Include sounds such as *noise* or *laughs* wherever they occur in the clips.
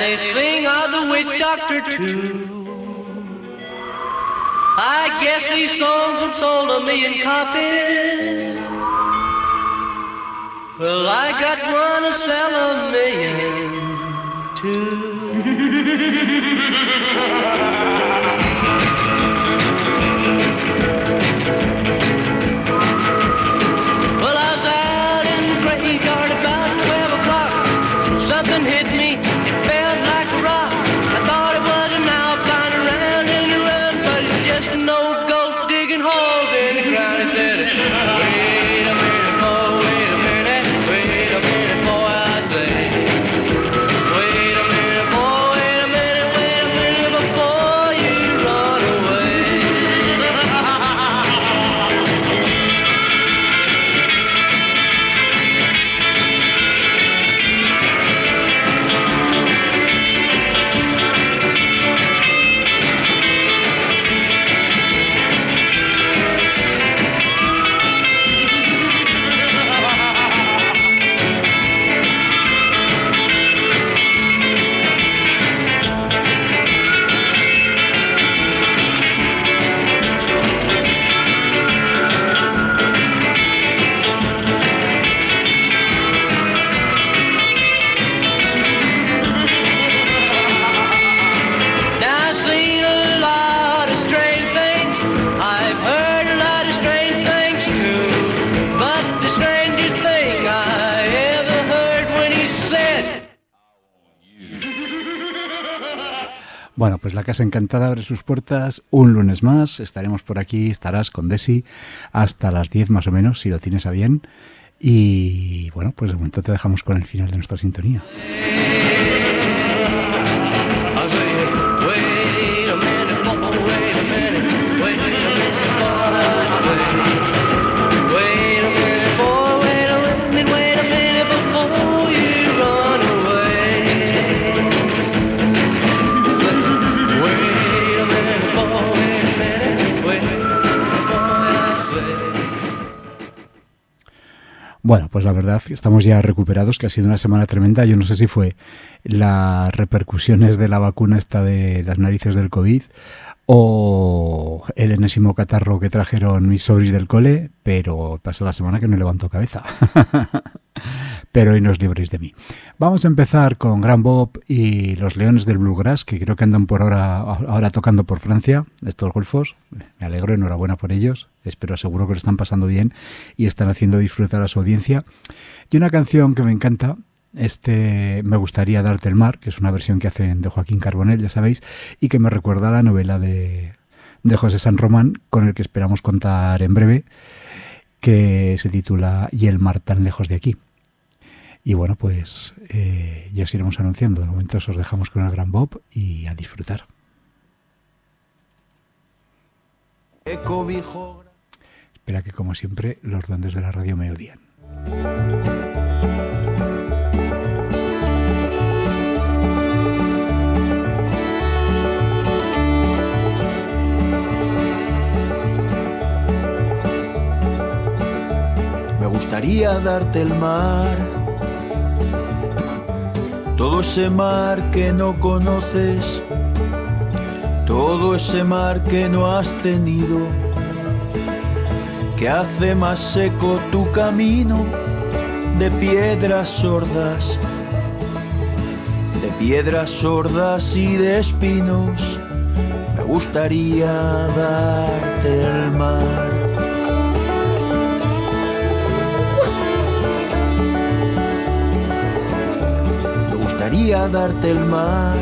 they sing of the witch doctor too. I guess these songs have sold a million copies. Well, I got one to sell a million too. *laughs* Bueno, pues la Casa Encantada abre sus puertas un lunes más. Estaremos por aquí, estarás con Desi hasta las 10 más o menos, si lo tienes a bien. Y bueno, pues de momento te dejamos con el final de nuestra sintonía. Bueno, pues la verdad estamos ya recuperados, que ha sido una semana tremenda. Yo no sé si fue las repercusiones de la vacuna esta de las narices del COVID o el enésimo catarro que trajeron mis sobris del cole, pero pasó la semana que no levanto cabeza. *laughs* pero hoy no os libréis de mí. Vamos a empezar con Gran Bob y los Leones del Bluegrass, que creo que andan por ahora, ahora tocando por Francia, estos golfos. Me alegro, enhorabuena por ellos. Espero, seguro que lo están pasando bien y están haciendo disfrutar a su audiencia. Y una canción que me encanta, este Me gustaría darte el mar, que es una versión que hacen de Joaquín Carbonell, ya sabéis, y que me recuerda a la novela de, de José San Román, con el que esperamos contar en breve, que se titula Y el mar tan lejos de aquí. Y bueno, pues eh, ya os iremos anunciando. De momento os dejamos con el gran Bob y a disfrutar. Espera que como siempre los duendes de la radio me odian. gustaría darte el mar, todo ese mar que no conoces, todo ese mar que no has tenido, que hace más seco tu camino de piedras sordas, de piedras sordas y de espinos. Me gustaría darte el mar darte el mar.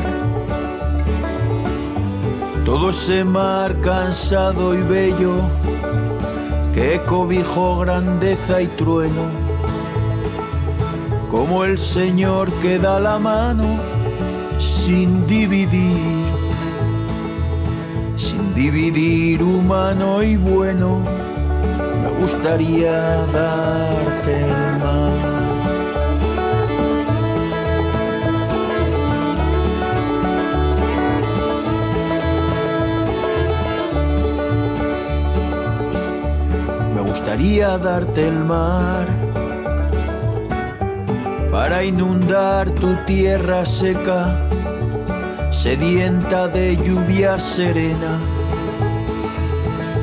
Todo ese mar cansado y bello que cobijó grandeza y trueno, como el Señor que da la mano sin dividir, sin dividir humano y bueno, me gustaría darte el gustaría darte el mar para inundar tu tierra seca sedienta de lluvia serena,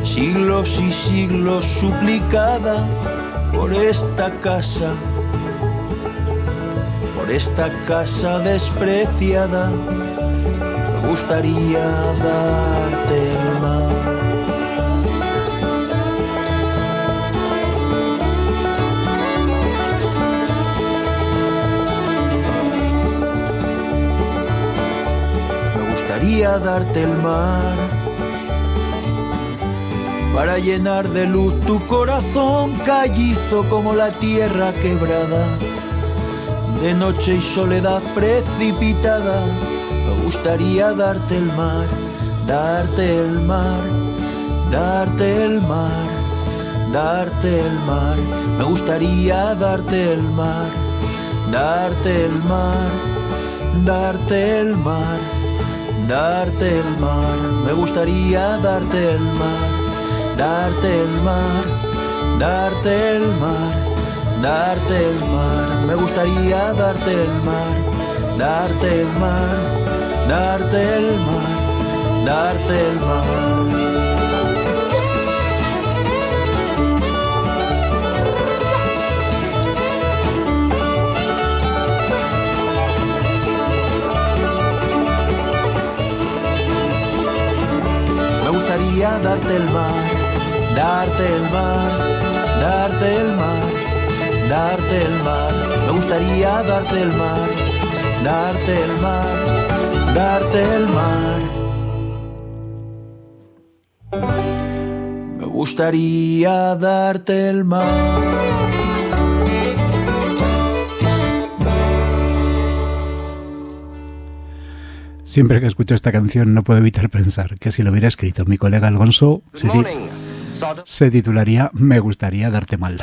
siglos y siglos suplicada por esta casa, por esta casa despreciada, me gustaría darte el mar. Darte el mar para llenar de luz tu corazón callizo como la tierra quebrada. De noche y soledad precipitada, me gustaría darte el mar, darte el mar, darte el mar, darte el mar. Me gustaría darte el mar, darte el mar, darte el mar darte el mar, me gustaría darte el mar, darte el mar, darte el mar, darte el mar, me gustaría darte el mar, darte el mar, darte el mar, darte el mar. Darte el mar, darte el mar, darte el mar, darte el mar. Me gustaría darte el mar, darte el mar, darte el mar. Me gustaría darte el mar. Siempre que escucho esta canción no puedo evitar pensar que si lo hubiera escrito mi colega Alonso, se, titularía Me gustaría darte mal.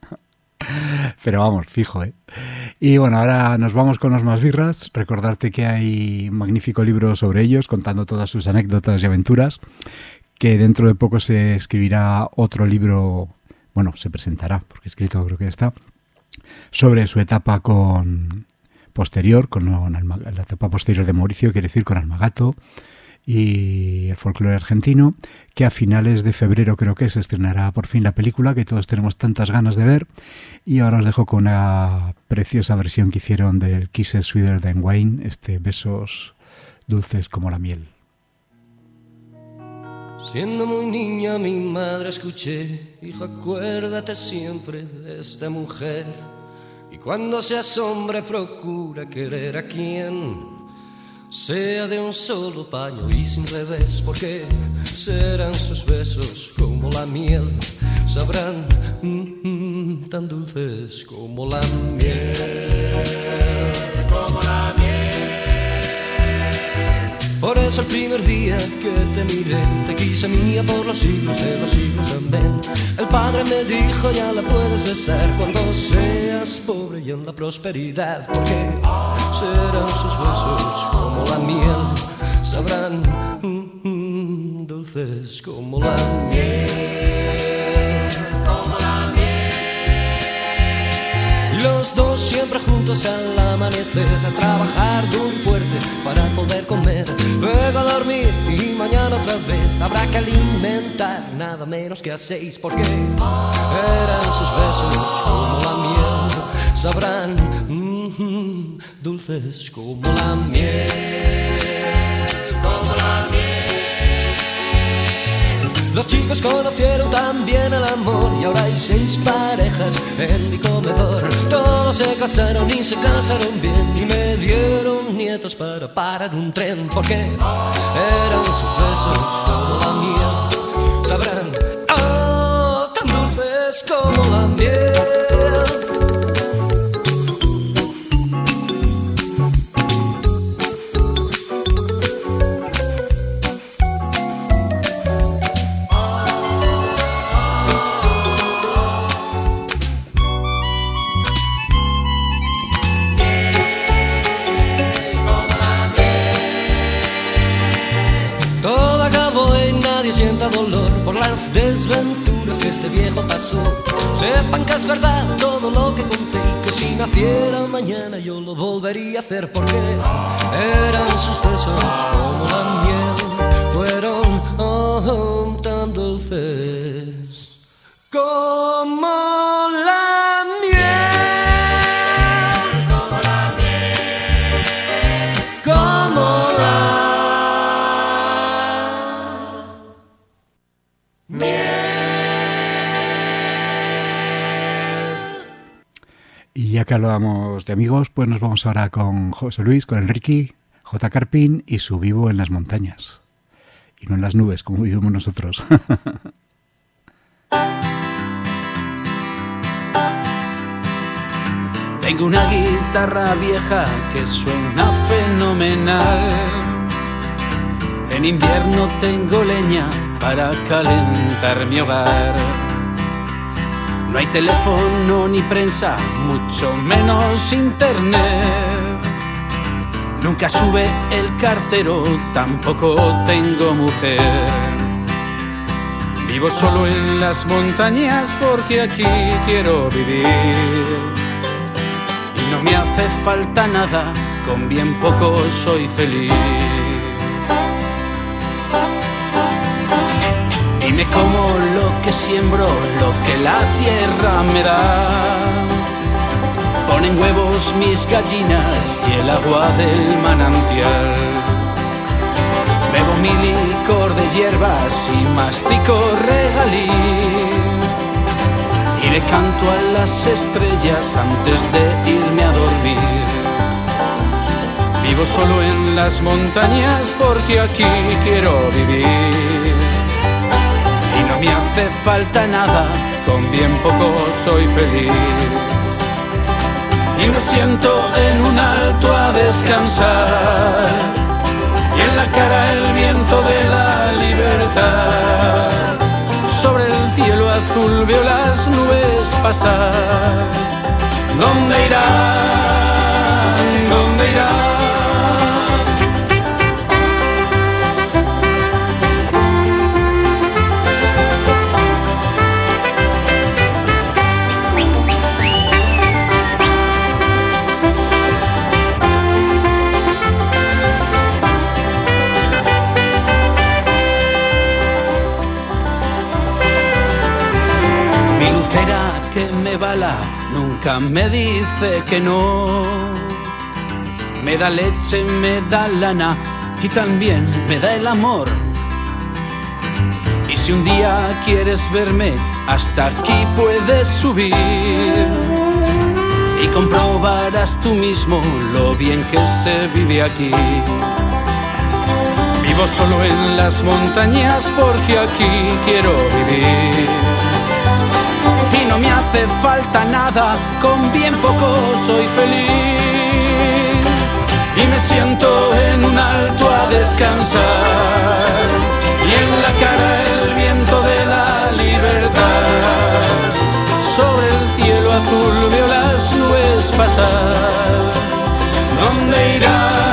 *laughs* Pero vamos, fijo, ¿eh? Y bueno, ahora nos vamos con los más birras. Recordarte que hay un magnífico libro sobre ellos, contando todas sus anécdotas y aventuras. Que dentro de poco se escribirá otro libro, bueno, se presentará, porque escrito creo que está, sobre su etapa con, posterior, con la etapa posterior de Mauricio, quiere decir con Almagato y el folclore argentino, que a finales de febrero creo que se estrenará por fin la película que todos tenemos tantas ganas de ver. Y ahora os dejo con una preciosa versión que hicieron del Kisses Sweeter Than Wine, este besos dulces como la miel. Siendo muy niña mi madre escuché, hijo acuérdate siempre de esta mujer cuando seas hombre procura querer a quien sea de un solo paño y sin revés, porque serán sus besos como la miel, sabrán mm, mm, tan dulces como la miel. Por eso el primer día que te miré, te quise mía por los siglos de los siglos, amén. El Padre me dijo, ya la puedes besar cuando seas pobre y en la prosperidad, porque serán sus besos como la miel, sabrán mm, mm, dulces como la miel. Dos siempre juntos al amanecer, a trabajar duro fuerte para poder comer, luego a dormir y mañana otra vez habrá que alimentar nada menos que a seis porque eran sus besos como la miel, sabrán mm, dulces como la miel. Los chicos conocieron también el amor y ahora hay seis parejas en mi comedor. Todos se casaron y se casaron bien y me dieron nietos para parar un tren porque eran sus besos como la miel. Naciera mañana yo lo volvería a hacer porque eran sus besos como la miel, que hablábamos de amigos, pues nos vamos ahora con José Luis, con Enrique, J. Carpín y su vivo en las montañas. Y no en las nubes, como vivimos nosotros. *laughs* Tengo una guitarra vieja que suena fenomenal. En invierno tengo leña para calentar mi hogar. No hay teléfono ni prensa, mucho menos internet. Nunca sube el cartero, tampoco tengo mujer. Vivo solo en las montañas porque aquí quiero vivir. Y no me hace falta nada, con bien poco soy feliz. Y me como siembro, lo que la tierra me da. Ponen huevos mis gallinas y el agua del manantial. Bebo mi licor de hierbas y mastico regalí. Y le canto a las estrellas antes de irme a dormir. Vivo solo en las montañas porque aquí quiero vivir. Me hace falta nada, con bien poco soy feliz. Y me siento en un alto a descansar. Y en la cara el viento de la libertad. Sobre el cielo azul veo las nubes pasar. ¿Dónde irán? ¿Dónde nunca me dice que no. Me da leche, me da lana y también me da el amor. Y si un día quieres verme, hasta aquí puedes subir. Y comprobarás tú mismo lo bien que se vive aquí. Vivo solo en las montañas porque aquí quiero vivir no me hace falta nada, con bien poco soy feliz. Y me siento en un alto a descansar, y en la cara el viento de la libertad. Sobre el cielo azul veo las nubes pasar. ¿Dónde irán?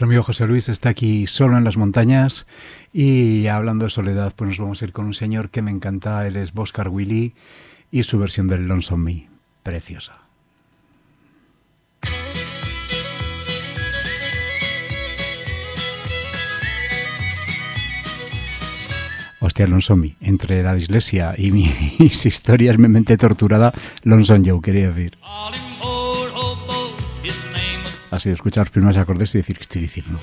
Nuestro amigo José Luis está aquí solo en las montañas y hablando de soledad, pues nos vamos a ir con un señor que me encanta, él es Boscar Willy y su versión del Lonesome Me, preciosa. Hostia, Lonesome Me, entre la dislexia y mis *laughs* historias, mi mente torturada, Lonesome Joe, quería decir. Así de escuchar los primeros acordes y decir qué estoy diciendo.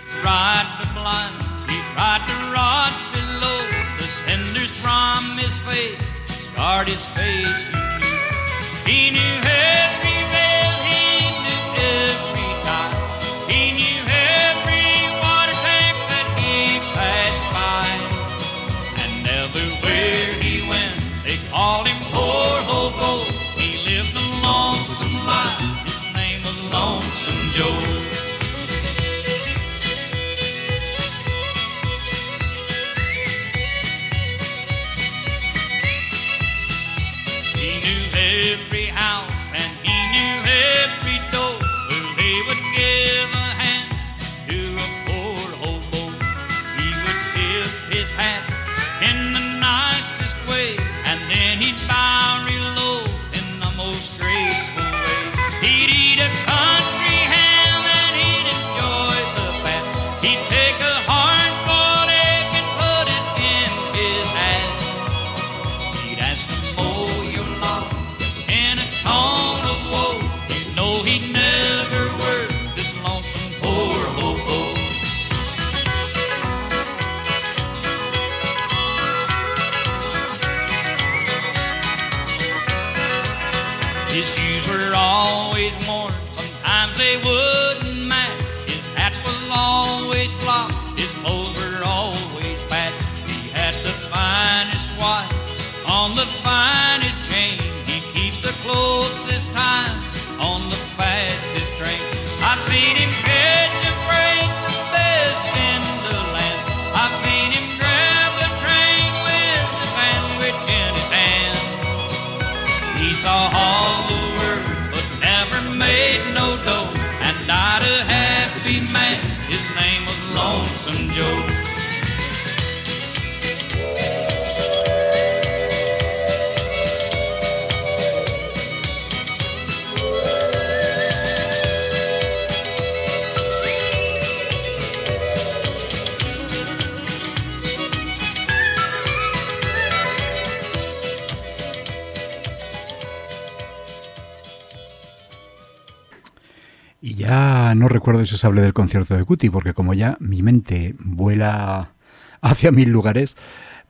No recuerdo si os hablé del concierto de Cuti, porque como ya mi mente vuela *laughs* hacia mil lugares,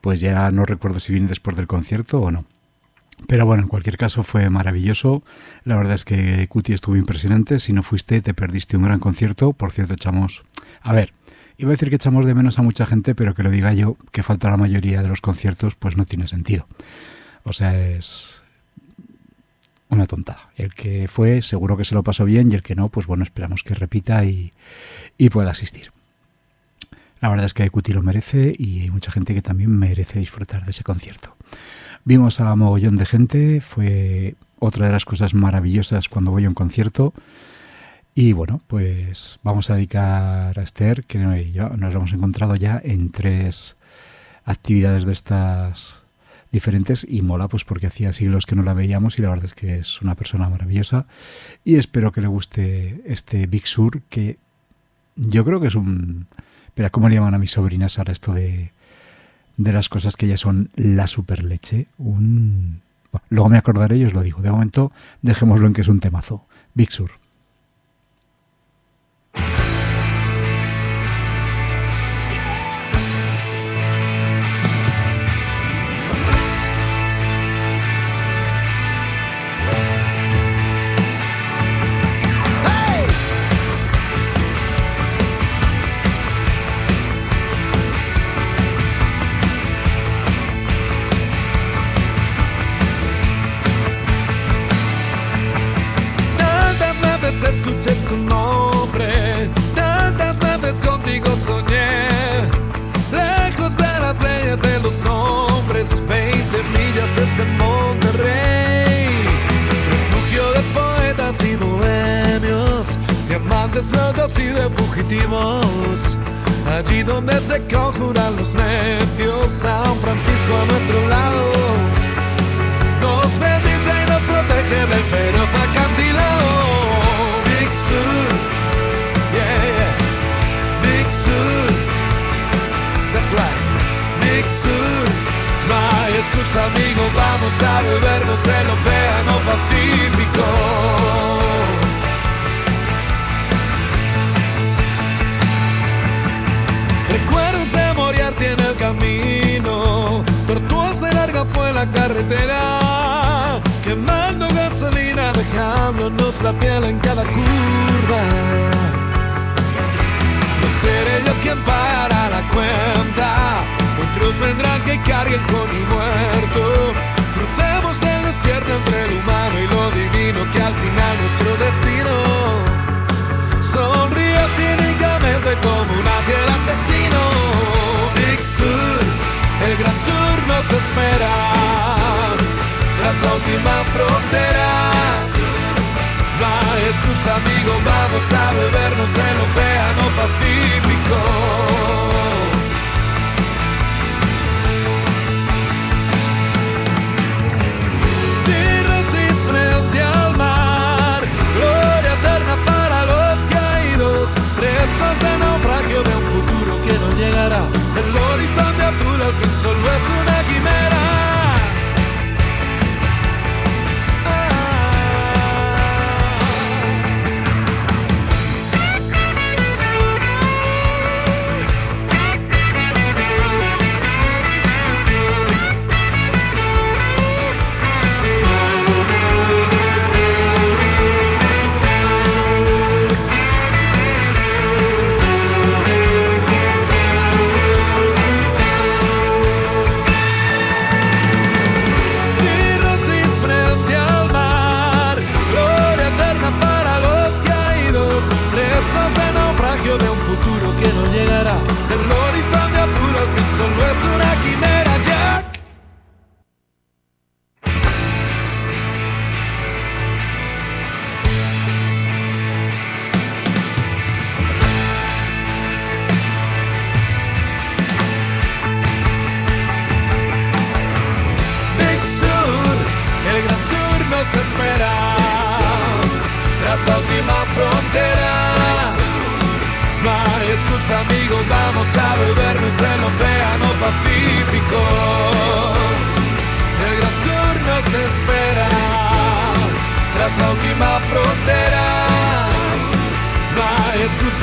pues ya no recuerdo si viene después del concierto o no. Pero bueno, en cualquier caso fue maravilloso. La verdad es que Cuti estuvo impresionante. Si no fuiste, te perdiste un gran concierto. Por cierto, echamos... A ver, iba a decir que echamos de menos a mucha gente, pero que lo diga yo, que falta la mayoría de los conciertos, pues no tiene sentido. O sea, es, una tontada. El que fue seguro que se lo pasó bien y el que no, pues bueno, esperamos que repita y, pueda asistir. La verdad es que Cuti lo merece y hay mucha gente que también merece disfrutar de ese concierto. Vimos a mogollón de gente, fue otra de las cosas maravillosas cuando voy a un concierto. Y bueno, pues vamos a dedicar a Esther, que nos hemos encontrado ya en tres actividades de estas diferentes y mola pues porque hacía siglos que no la veíamos y la verdad es que es una persona maravillosa y espero que le guste este Big Sur que yo creo que es un... Espera, ¿cómo le llaman a mis sobrinas ahora esto de, de las cosas que ya son la super leche? Un... luego me acordaré y os lo digo. De momento dejémoslo en que es un temazo. Big Sur. Locos y de fugitivos. Allí donde se conjuran los necios, San Francisco a nuestro lado. Nos bendice y nos protege del feroz acantilado. Big Sur, yeah, yeah. Big Sur, that's right. Big Sur, no hay excusa, amigo, vamos a bebernos el océano Pacífico. Camino. Tortuosa y larga fue la carretera, quemando gasolina, dejándonos la piel en cada curva. No seré yo quien pagará la cuenta, otros vendrán que carguen con el muerto. Crucemos entre lo humano y lo divino que al final nuestro destino espera tras la última frontera. Hay excusa, amigo, vamos a bebernos el océano Pacífico. Cirrosis frente al mar, gloria eterna para los caídos, restos de naufragio de un solo es una quimera.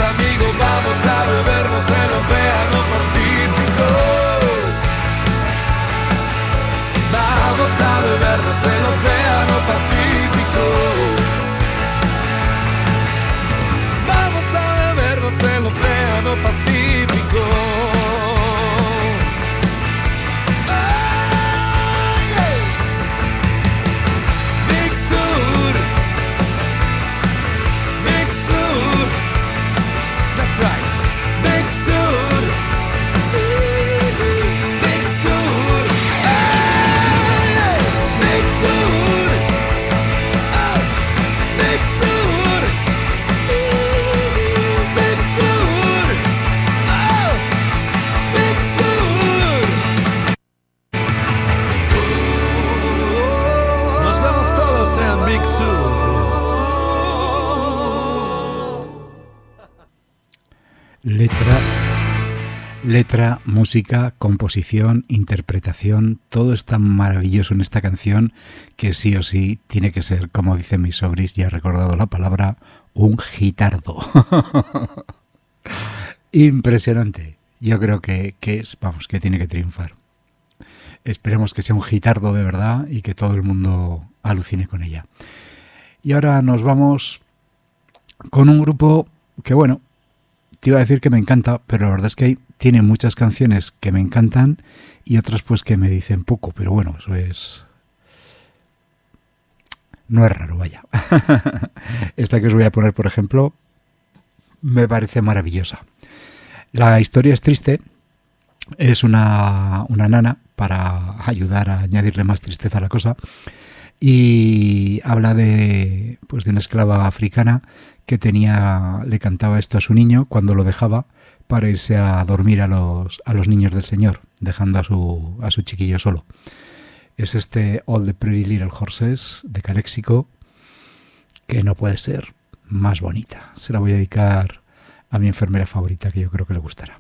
Amigos, vamos a letra, música, composición, interpretación, todo es tan maravilloso en esta canción que sí o sí tiene que ser, como dice mi sobris, ya he recordado la palabra, un gitardo. *laughs* Impresionante. Yo creo que, que es, vamos, que tiene que triunfar. Esperemos que sea un gitardo de verdad y que todo el mundo alucine con ella. Y ahora nos vamos con un grupo que, bueno, te iba a decir que me encanta, pero la verdad es que hay- tiene muchas canciones que me encantan y otras pues que me dicen poco, pero bueno, eso es... No es raro, vaya. *laughs* Esta que os voy a poner, por ejemplo, me parece maravillosa. La historia es triste, es una, una nana para ayudar a añadirle más tristeza a la cosa y habla de pues de una esclava africana que tenía le cantaba esto a su niño cuando lo dejaba para irse a dormir a los a los niños del señor dejando a su a su chiquillo solo. Es este All the Pretty Little Horses de Caléxico que no puede ser más bonita. Se la voy a dedicar a mi enfermera favorita que yo creo que le gustará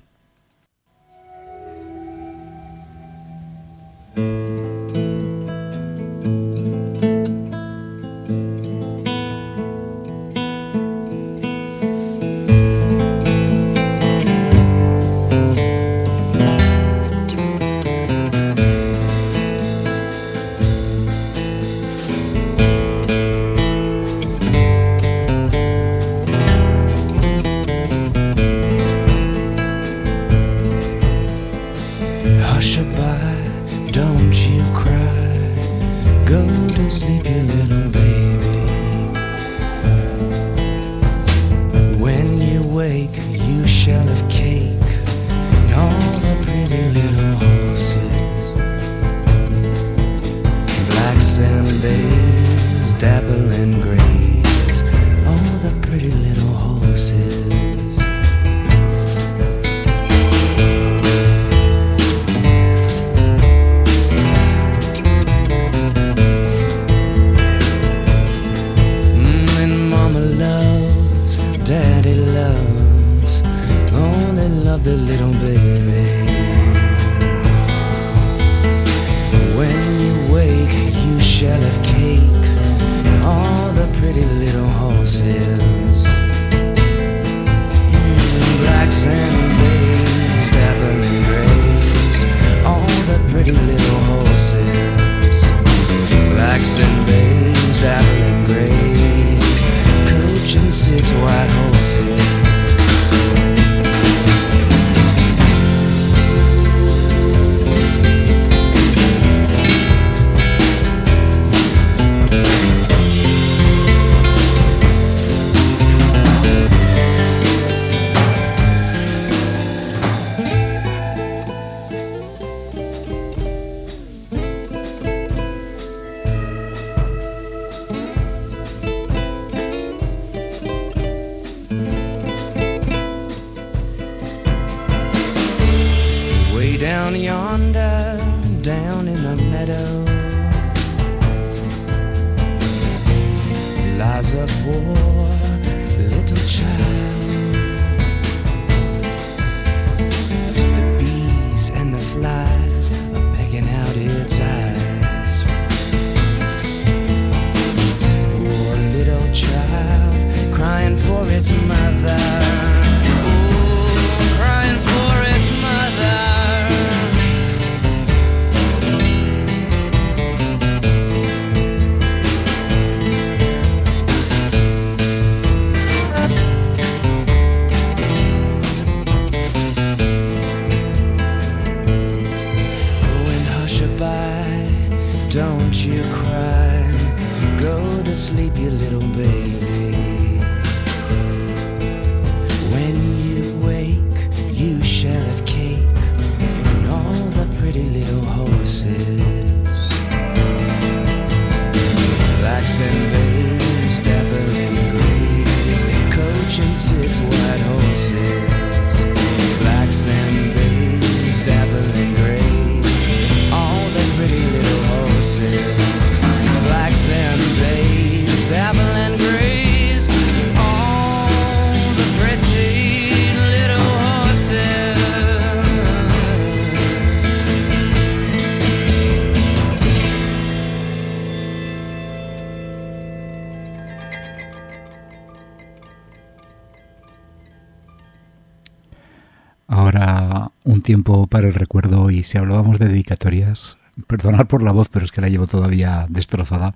si hablábamos de dedicatorias, perdonad por la voz, pero es que la llevo todavía destrozada.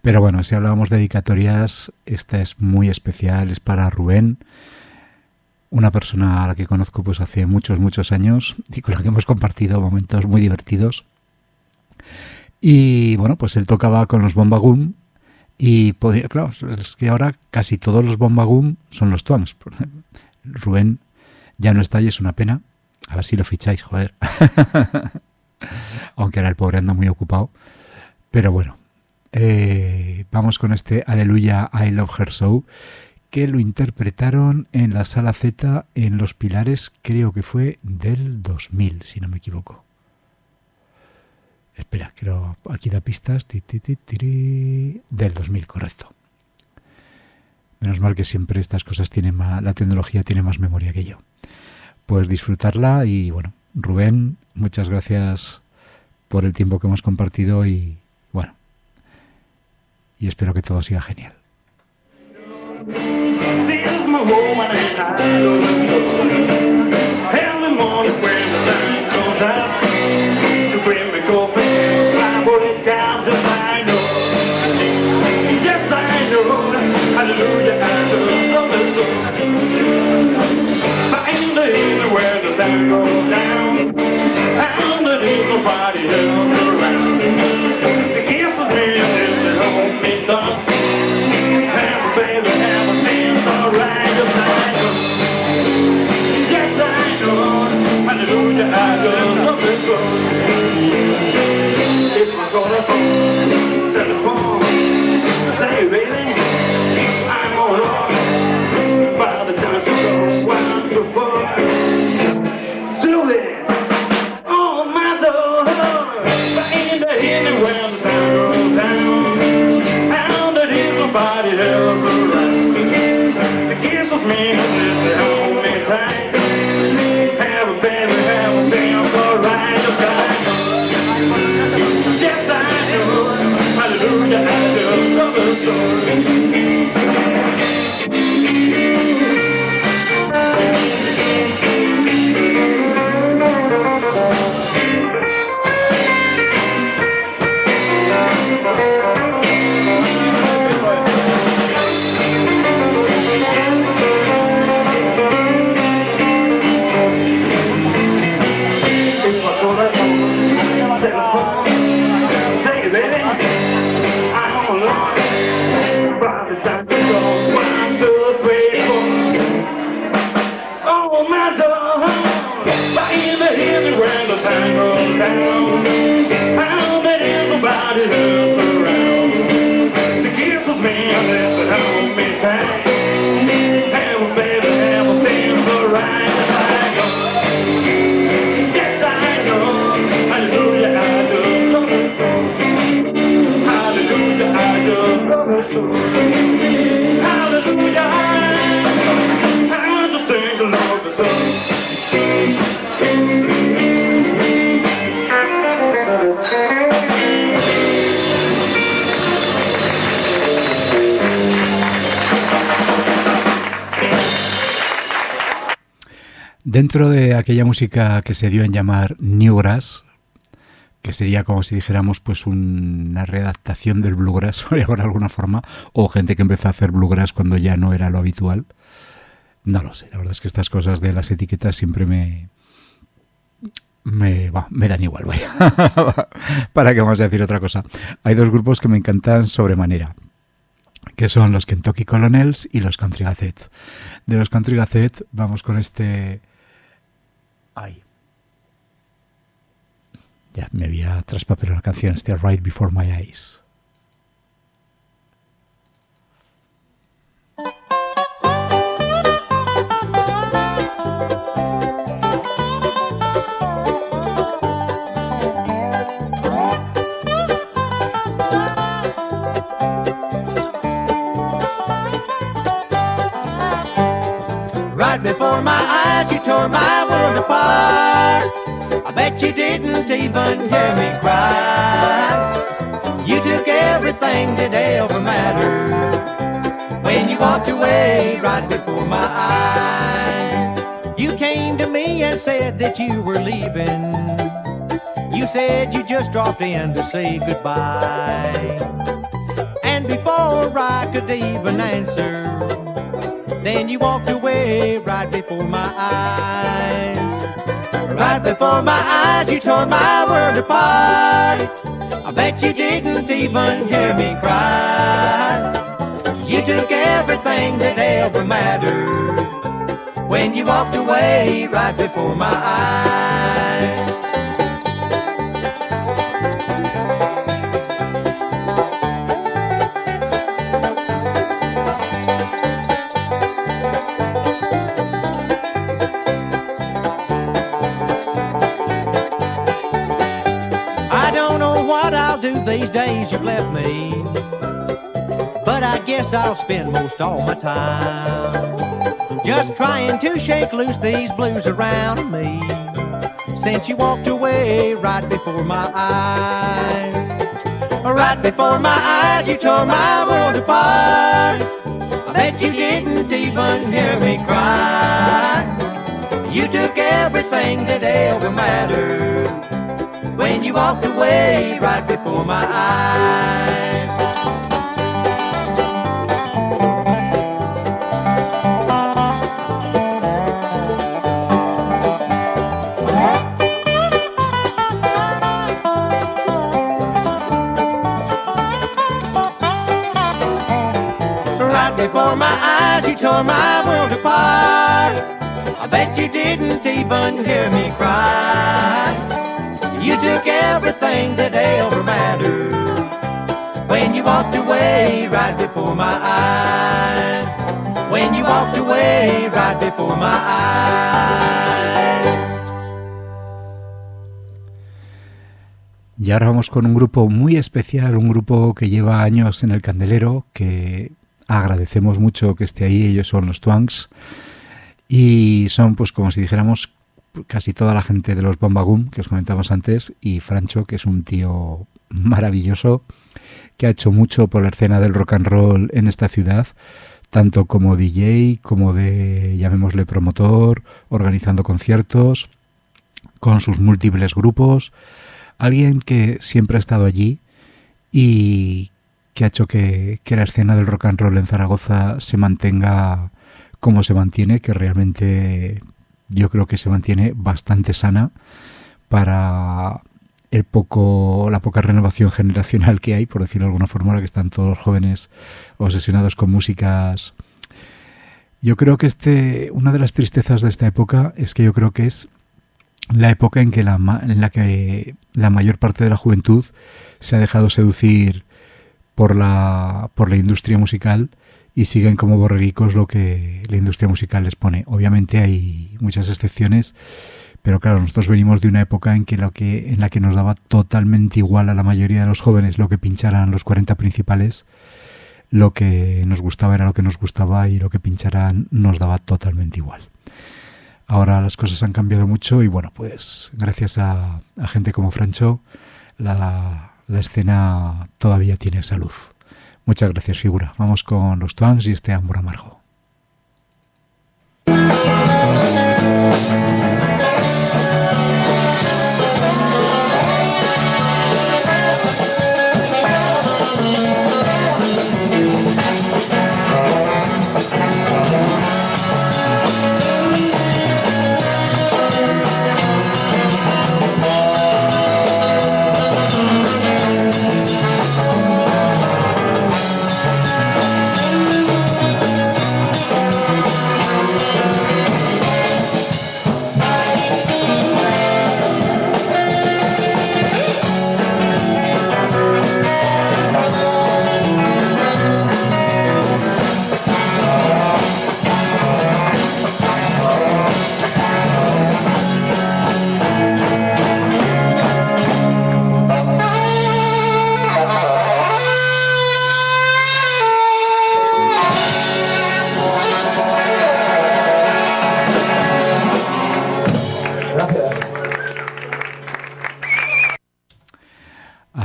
Pero bueno, si hablábamos de dedicatorias, esta es muy especial, es para Rubén, una persona a la que conozco pues hace muchos, muchos años y con la que hemos compartido momentos muy divertidos. Y bueno, pues él tocaba con los Bombagum y podría, claro, es que ahora casi todos los Bombagum son los Twans. Rubén ya no está y es una pena. A ver si lo ficháis, joder. *laughs* Aunque ahora el pobre anda muy ocupado. Pero bueno, eh, vamos con este Aleluya, I Love Her So, que lo interpretaron en la sala Z en Los Pilares, creo que fue del 2000, si no me equivoco. Espera, creo, aquí da pistas. Ti, ti, ti, del 2000, correcto. Menos mal que siempre estas cosas tienen más, la tecnología tiene más memoria que yo. Pues disfrutarla y bueno, Rubén, muchas gracias por el tiempo que hemos compartido y bueno, y espero que todo siga genial. Goes down, and there's nobody else around. She kisses me and this hold me dance. Have baby, yes I know. Hallelujah, I. If I call telephone, say baby, I'm alright. By the time Dentro de aquella música que se dio en llamar Newgrass, sería como si dijéramos pues una readaptación del bluegrass, *laughs* por de alguna forma, o gente que empezó a hacer bluegrass cuando ya no era lo habitual. No lo sé, la verdad es que estas cosas de las etiquetas siempre me me, va, me dan igual, *laughs* vaya. Para que vamos a decir otra cosa. Hay dos grupos que me encantan sobremanera, que son los Kentucky Colonels y los Country Gazette. De los Country Gazette vamos con este... Ay. Ya me había traspapelado la canción, este Right Before My Eyes. Right before my eyes, you tore my world apart. Bet you didn't even hear me cry. You took everything that ever mattered when you walked away right before my eyes. You came to me and said that you were leaving. You said you just dropped in to say goodbye. And before I could even answer, then you walked away right before my eyes. Right before my eyes, you tore my world apart. I bet you didn't even hear me cry. You took everything that ever mattered when you walked away right before my eyes. Days you've left me. But I guess I'll spend most all my time just trying to shake loose these blues around me. Since you walked away right before my eyes. Right before my eyes, you tore my world apart. I bet you didn't even hear me cry. You took everything that ever mattered when you walked away right before my eyes. right before my eyes. You tore my world apart. I bet you didn't even hear me cry. You took everything that ever mattered when you walked away right before my eyes. When you walked away right before my eyes. Y ahora vamos con un grupo muy especial, un grupo que lleva años en el candelero, que agradecemos mucho que esté ahí, ellos son los Twangs, y son pues como si dijéramos casi toda la gente de los Bombagum que os comentamos antes, y Francho, que es un tío maravilloso, que ha hecho mucho por la escena del rock and roll en esta ciudad, tanto como DJ, como de, llamémosle, promotor, organizando conciertos, con sus múltiples grupos, alguien que siempre ha estado allí y que ha hecho que, que, la escena del rock and roll en Zaragoza se mantenga como se mantiene, que realmente yo creo que se mantiene bastante sana para el poco, la poca renovación generacional que hay, por decirlo de alguna forma, la que están todos los jóvenes obsesionados con músicas. Yo creo que este, una de las tristezas de esta época es que yo creo que es la época en, que la, en la que la mayor parte de la juventud se ha dejado seducir por la, por la industria musical y siguen como borreguicos lo que la industria musical les pone. Obviamente hay muchas excepciones, pero claro, nosotros venimos de una época en, que lo que, en la que nos daba totalmente igual a la mayoría de los jóvenes lo que pincharan los 40 principales. Lo que nos gustaba era lo que nos gustaba y lo que pincharan nos daba totalmente igual. Ahora las cosas han cambiado mucho y bueno, pues gracias a, a gente como Francho, la, la, escena todavía tiene salud. Muchas gracias, figura. Vamos con los Twangs y este amor amargo.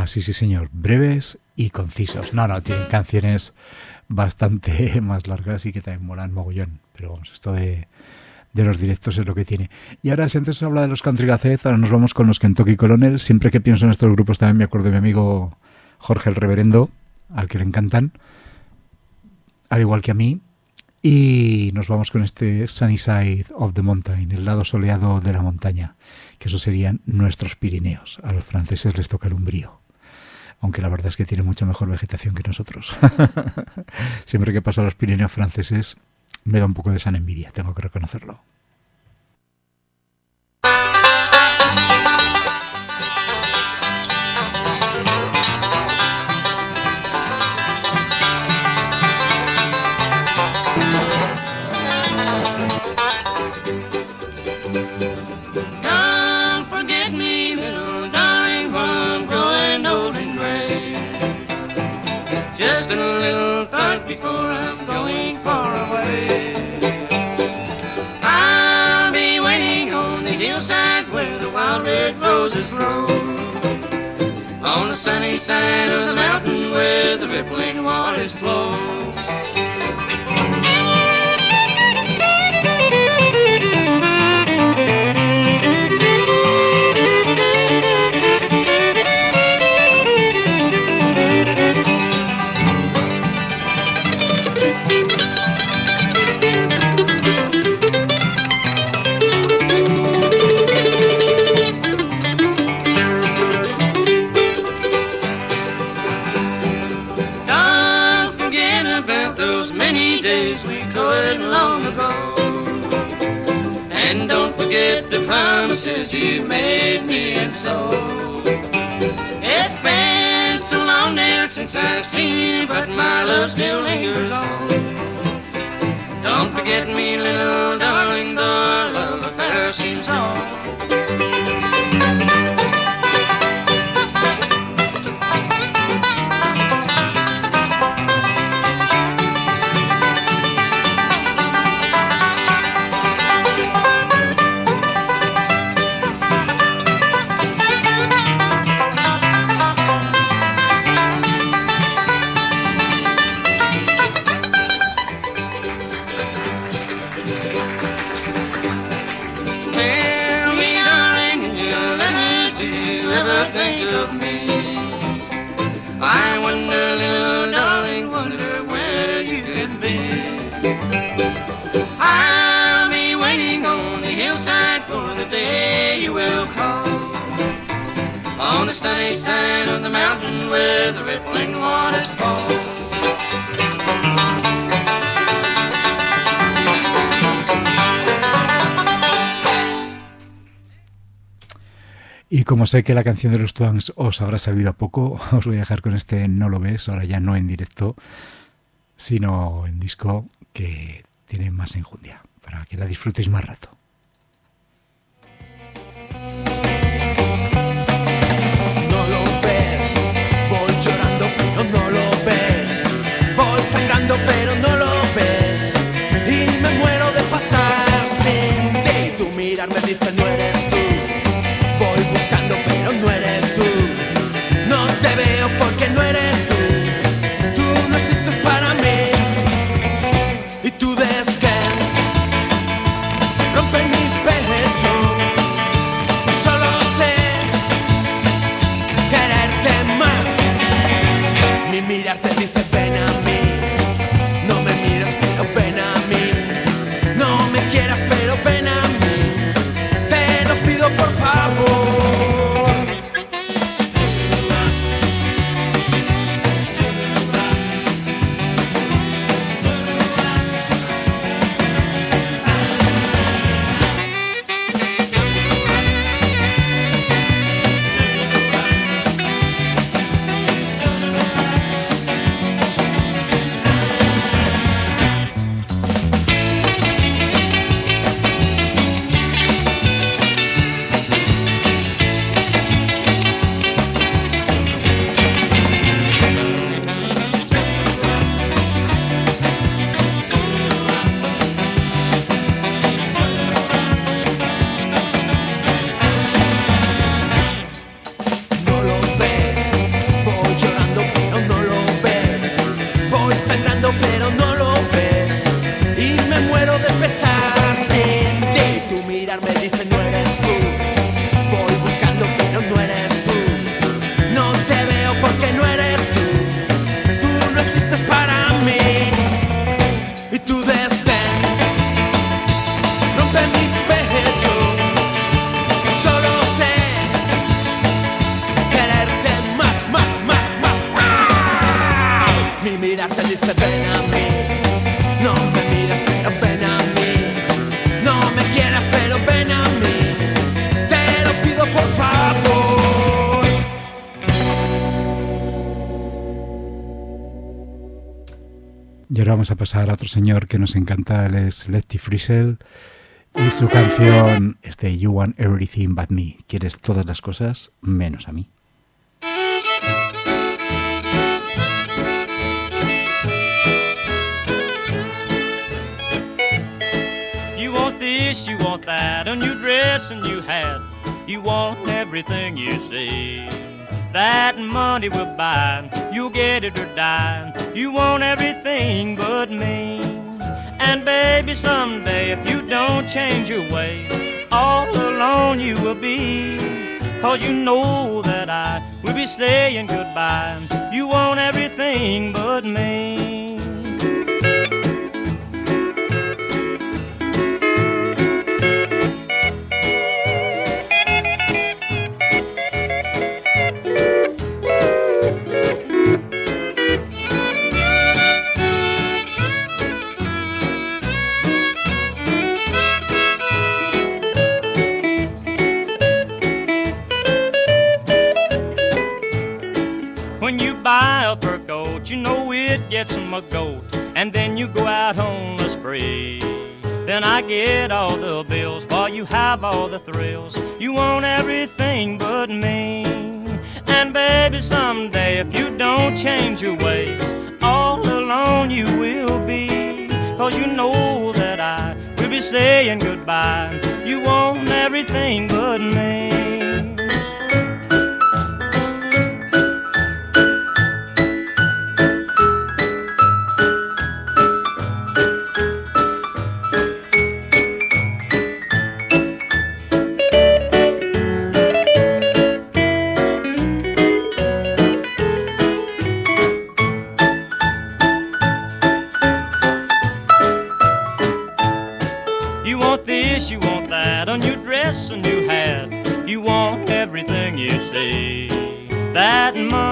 Sí, sí, señor. Breves y concisos. No, no, tienen canciones bastante *laughs* más largas y que también molan mogollón. Pero vamos, esto de, de los directos es lo que tiene. Y ahora, si antes se habla de los Country Gazette, ahora nos vamos con los Kentucky Colonel. Siempre que pienso en estos grupos también me acuerdo de mi amigo Jorge el Reverendo, al que le encantan, al igual que a mí. Y nos vamos con este Sunny Side of the Mountain, el lado soleado de la montaña, que eso serían nuestros Pirineos. A los franceses les toca el umbrío aunque la verdad es que tiene mucha mejor vegetación que nosotros. *laughs* Siempre que paso a los Pirineos franceses me da un poco de sana envidia, tengo que reconocerlo. Side of the mountain where the rippling waters flow. Don't many days we could long ago. And don't forget the promises you made me and so. It's been so long now since I've seen you, but my love still lingers on. Don't forget me, little darling, the love affair seems on. Y como sé que la canción de los Twans os habrá sabido a poco, *laughs* os voy a dejar con este No lo ves, ahora ya no en directo, sino en disco, que tiene más enjundia, para que la disfrutéis más rato. Ti. Tu mirar me dice no eres Ahora vamos a pasar a otro señor que nos encanta, él es Letty Friesel. Y su canción, este You Want Everything But Me. Quieres todas las cosas menos a mí. You want this, you want that, a new dress and new hat. You want everything you see. That money will buy, you'll get it or die. You want everything but me. And baby, someday if you don't change your ways, all alone you will be. Cause you know that I will be saying goodbye. You want everything but me. You know it gets my goat. And then you go out on the spree. Then I get all the bills while you have all the thrills. You want everything but me. And baby, someday if you don't change your ways, all alone you will be. Cause you know that I will be saying goodbye. You want everything but me.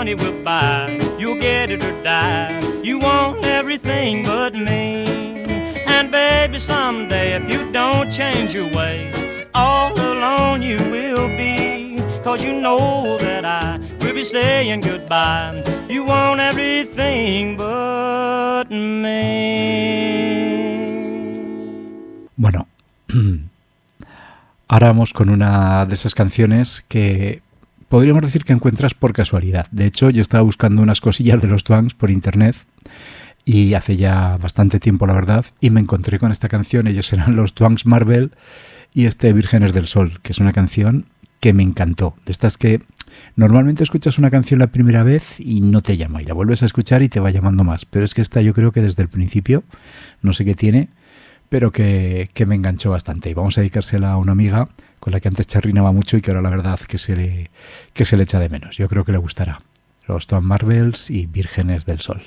Money will buy. You'll get it or die. You want everything but me. And baby, someday if you don't change your ways, all alone you will be. Cause you know that I will be saying goodbye. You want everything but me. Bueno, *clears throat* ahora vamos con una de esas canciones que podríamos decir que encuentras por casualidad. De hecho, yo estaba buscando unas cosillas de los Twangs por internet y hace ya bastante tiempo, la verdad, y me encontré con esta canción. Ellos eran los Twangs Marvel y este Vírgenes del Sol, que es una canción que me encantó. De estas que normalmente escuchas una canción la primera vez y no te llama, y la vuelves a escuchar y te va llamando más. Pero es que esta yo creo que desde el principio, no sé qué tiene, pero que, que me enganchó bastante. Y vamos a dedicársela a una amiga con la que antes charrinaba mucho y que ahora la verdad que se le, que se le echa de menos. Yo creo que le gustará. Los Tom Marvels y Vírgenes del Sol.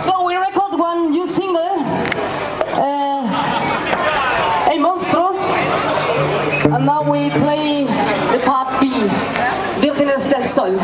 So we record one new single, uh, A Monstro, and now we play the part B, Vírgenes del Sol.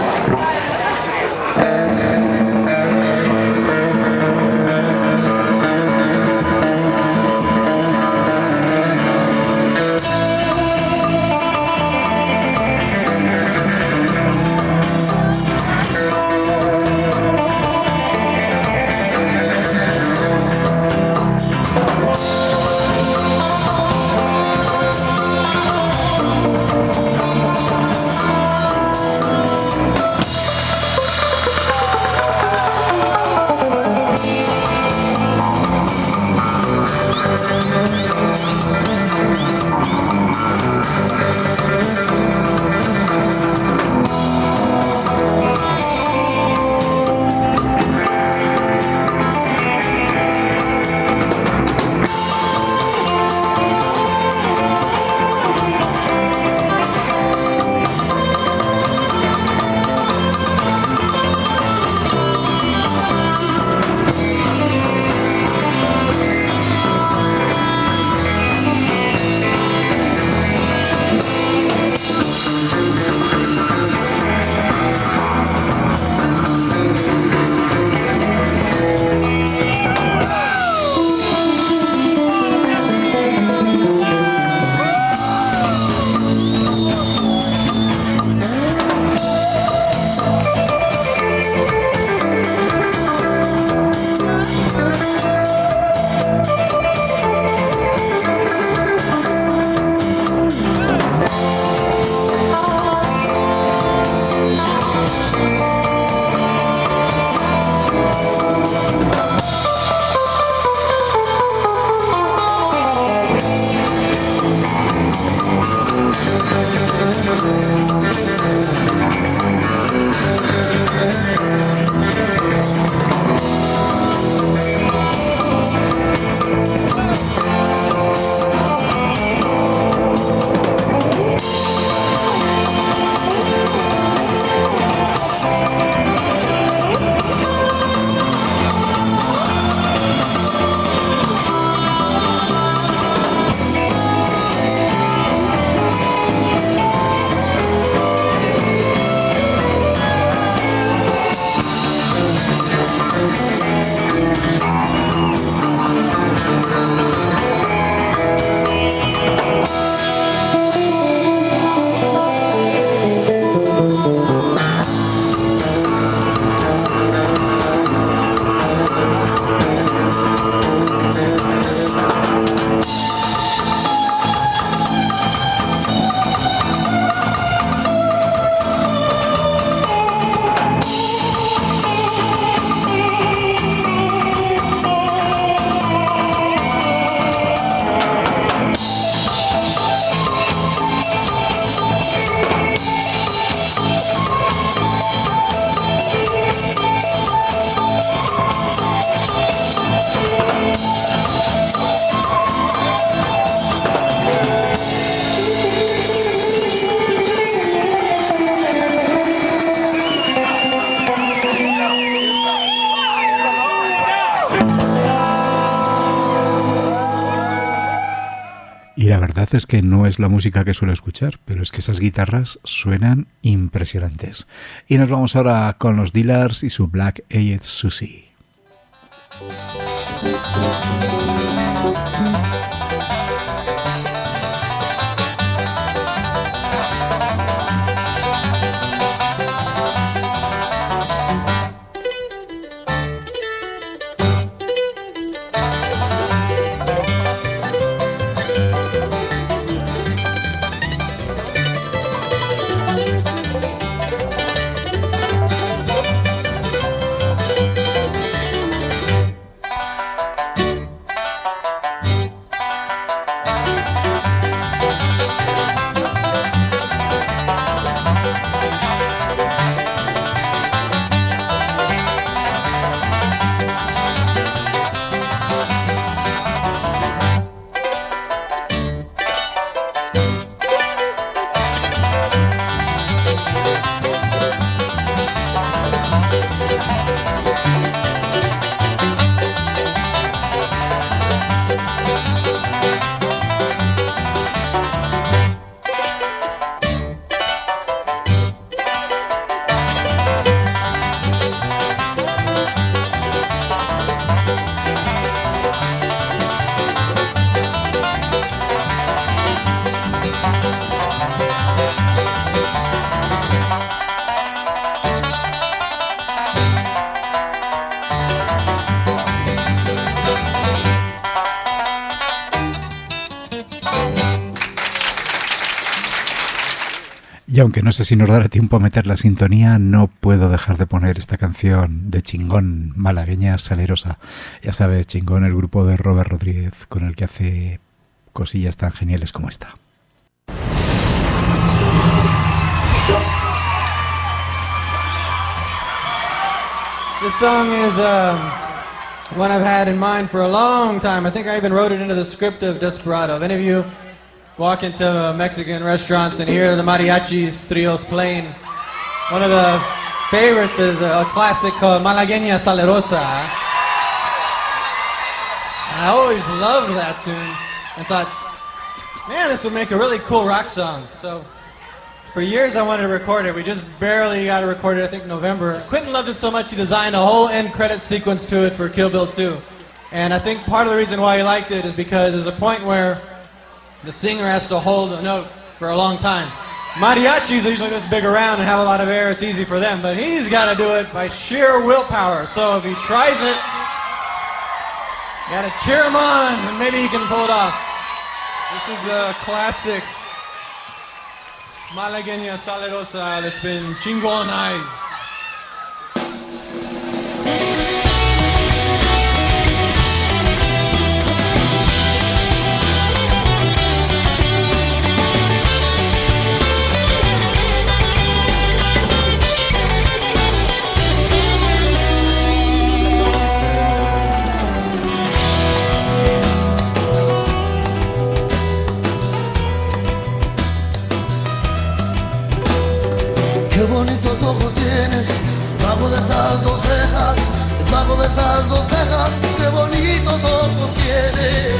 Es que no es la música que suelo escuchar, pero es que esas guitarras suenan impresionantes. Y nos vamos ahora con los Dealers y su Black Eyed Susie. Y aunque no sé si nos dará tiempo a meter la sintonía, no puedo dejar de poner esta canción de Chingón, malagueña salerosa. Ya sabes, Chingón, el grupo de Robert Rodríguez, con el que hace cosillas tan geniales como esta. This song is uh, one I've had in mind for a long time. I think I even wrote it into the script of Desperado. Any of walk into Mexican restaurants and hear the mariachis trios playing. One of the favorites is a classic called Malagueña Salerosa. I always loved that tune and thought, man, this would make a really cool rock song. So for years I wanted to record it. We just barely got it recorded, I think November. Quentin loved it so much he designed a whole end credit sequence to it for Kill Bill 2. And I think part of the reason why he liked it is because there's a point where the singer has to hold a note for a long time. Mariachis are usually this big around and have a lot of air, it's easy for them, but he's got to do it by sheer willpower. So if he tries it, you got to cheer him on and maybe he can pull it off. This is the classic Malagueña Salerosa that's been chingonized. Esas dos cejas, bajo de esas dos cejas, qué bonitos ojos tienes.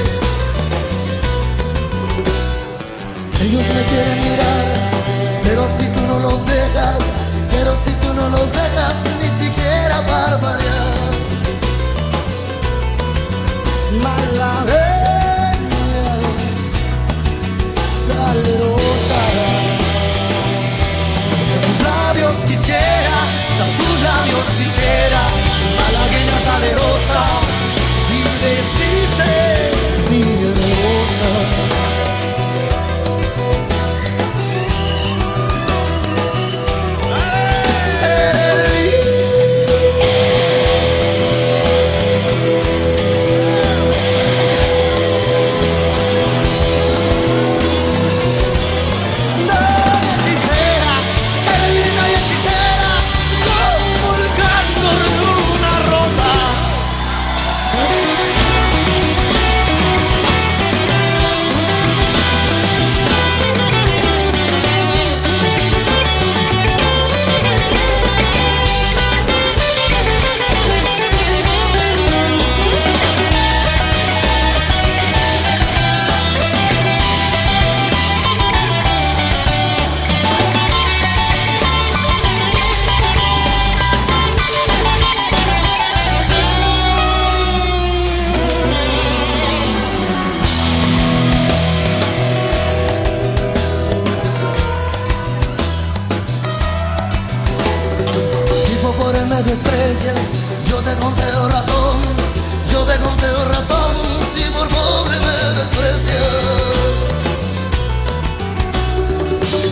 Ellos me quieren mirar, pero si tú no los dejas, pero si tú no los dejas, ni siquiera barbarear. Malagueña, salerosa. Tus labios quisiera, labios quisiera, malagueña salerosa y decirte, quieres, yo te concedo razón, yo te concedo razón, si por pobre me desprecias.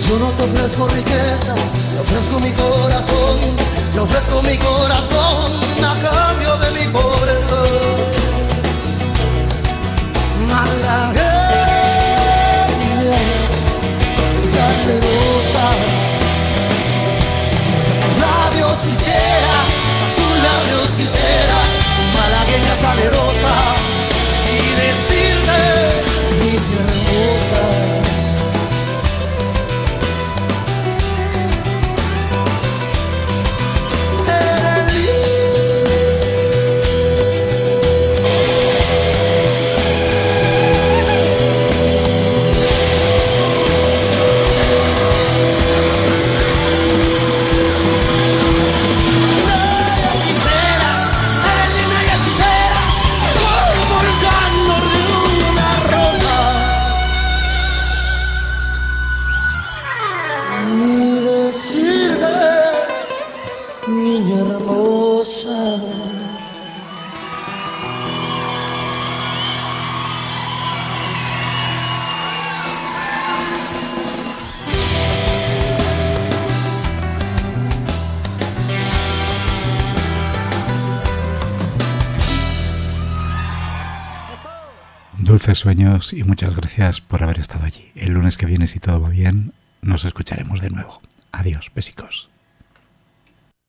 Yo no te ofrezco riquezas, te ofrezco mi corazón, te ofrezco mi corazón a cambio de mi pobreza. Malagueña, salerosa, labios quisiera, hasta tus labios quisiera, malagueña salerosa, Sueños y muchas gracias por haber estado allí. El lunes que viene, si todo va bien, nos escucharemos de nuevo. Adiós, besicos.